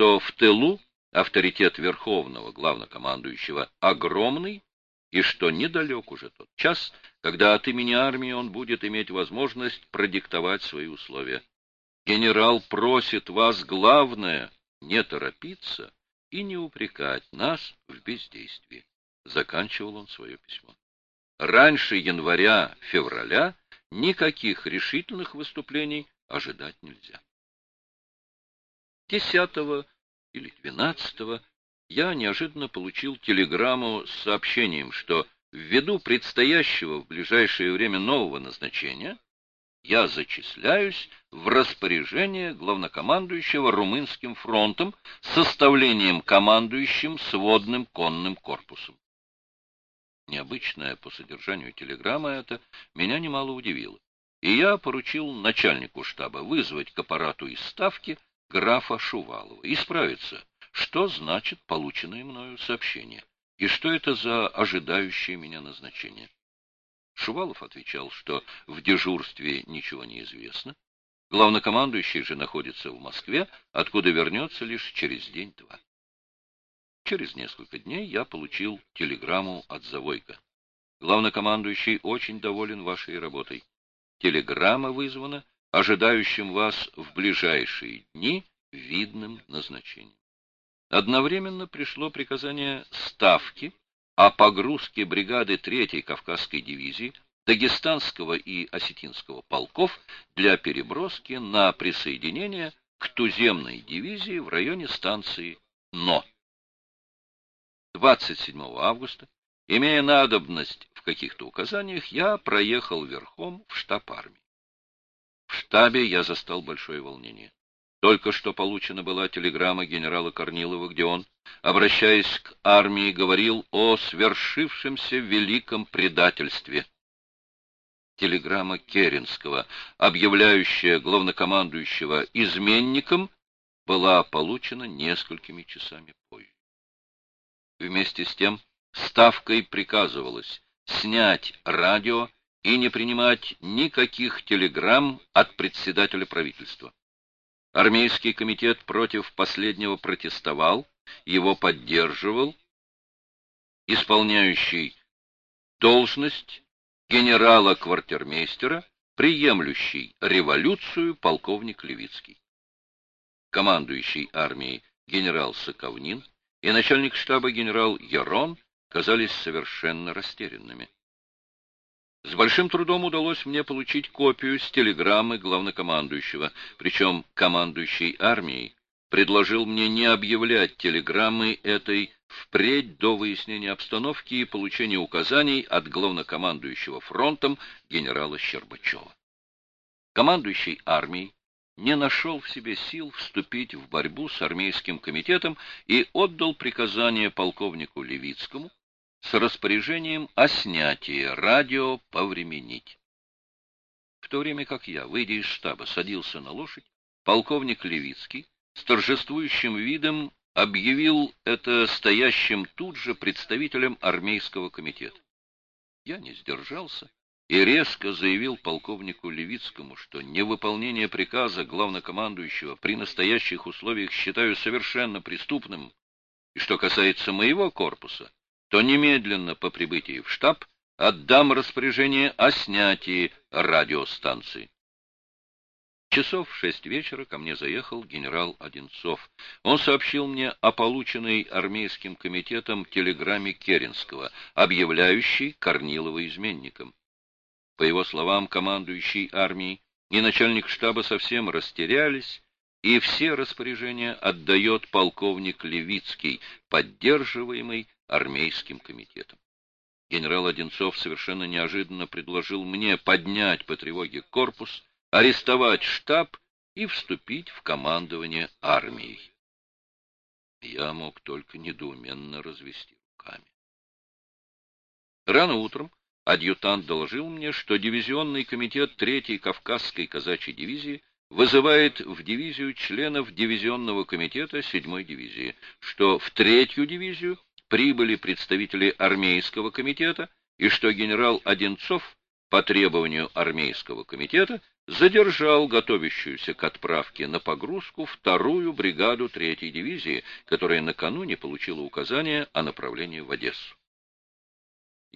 что в тылу авторитет Верховного главнокомандующего огромный, и что недалек уже тот час, когда от имени армии он будет иметь возможность продиктовать свои условия. Генерал просит вас, главное, не торопиться и не упрекать нас в бездействии. Заканчивал он свое письмо. Раньше января-февраля никаких решительных выступлений ожидать нельзя. 10 или 12 я неожиданно получил телеграмму с сообщением, что ввиду предстоящего в ближайшее время нового назначения я зачисляюсь в распоряжение главнокомандующего Румынским фронтом составлением командующим сводным конным корпусом. Необычная по содержанию телеграмма эта меня немало удивила, и я поручил начальнику штаба вызвать к аппарату из Ставки графа Шувалова и справиться, что значит полученное мною сообщение и что это за ожидающее меня назначение. Шувалов отвечал, что в дежурстве ничего не известно. Главнокомандующий же находится в Москве, откуда вернется лишь через день-два. Через несколько дней я получил телеграмму от Завойка. Главнокомандующий очень доволен вашей работой. Телеграмма вызвана ожидающим вас в ближайшие дни видным назначением. Одновременно пришло приказание Ставки о погрузке бригады 3-й Кавказской дивизии, Дагестанского и Осетинского полков для переброски на присоединение к туземной дивизии в районе станции НО. 27 августа, имея надобность в каких-то указаниях, я проехал верхом в штаб армии. В штабе я застал большое волнение. Только что получена была телеграмма генерала Корнилова, где он, обращаясь к армии, говорил о свершившемся великом предательстве. Телеграмма Керенского, объявляющая главнокомандующего изменником, была получена несколькими часами позже. Вместе с тем ставкой приказывалось снять радио и не принимать никаких телеграмм от председателя правительства. Армейский комитет против последнего протестовал, его поддерживал, исполняющий должность генерала-квартирмейстера, приемлющий революцию полковник Левицкий. Командующий армией генерал Соковнин и начальник штаба генерал Ярон казались совершенно растерянными. С большим трудом удалось мне получить копию с телеграммы главнокомандующего, причем командующий армией предложил мне не объявлять телеграммы этой впредь до выяснения обстановки и получения указаний от главнокомандующего фронтом генерала Щербачева. Командующий армией не нашел в себе сил вступить в борьбу с армейским комитетом и отдал приказание полковнику Левицкому с распоряжением о снятии радио повременить. В то время как я, выйдя из штаба, садился на лошадь, полковник Левицкий с торжествующим видом объявил это стоящим тут же представителем армейского комитета. Я не сдержался и резко заявил полковнику Левицкому, что невыполнение приказа главнокомандующего при настоящих условиях считаю совершенно преступным, и что касается моего корпуса, то немедленно по прибытии в штаб отдам распоряжение о снятии радиостанции. Часов в шесть вечера ко мне заехал генерал Одинцов. Он сообщил мне о полученной армейским комитетом телеграмме Керенского, объявляющей Корнилова изменником. По его словам, командующий армией и начальник штаба совсем растерялись, и все распоряжения отдает полковник Левицкий, поддерживаемый армейским комитетом. Генерал Одинцов совершенно неожиданно предложил мне поднять по тревоге корпус, арестовать штаб и вступить в командование армией. Я мог только недоуменно развести руками. Рано утром адъютант доложил мне, что дивизионный комитет 3-й Кавказской казачьей дивизии вызывает в дивизию членов дивизионного комитета 7-й дивизии, что в третью дивизию прибыли представители армейского комитета и что генерал Одинцов по требованию армейского комитета, задержал готовящуюся к отправке на погрузку вторую бригаду третьей дивизии, которая накануне получила указание о направлении в Одессу.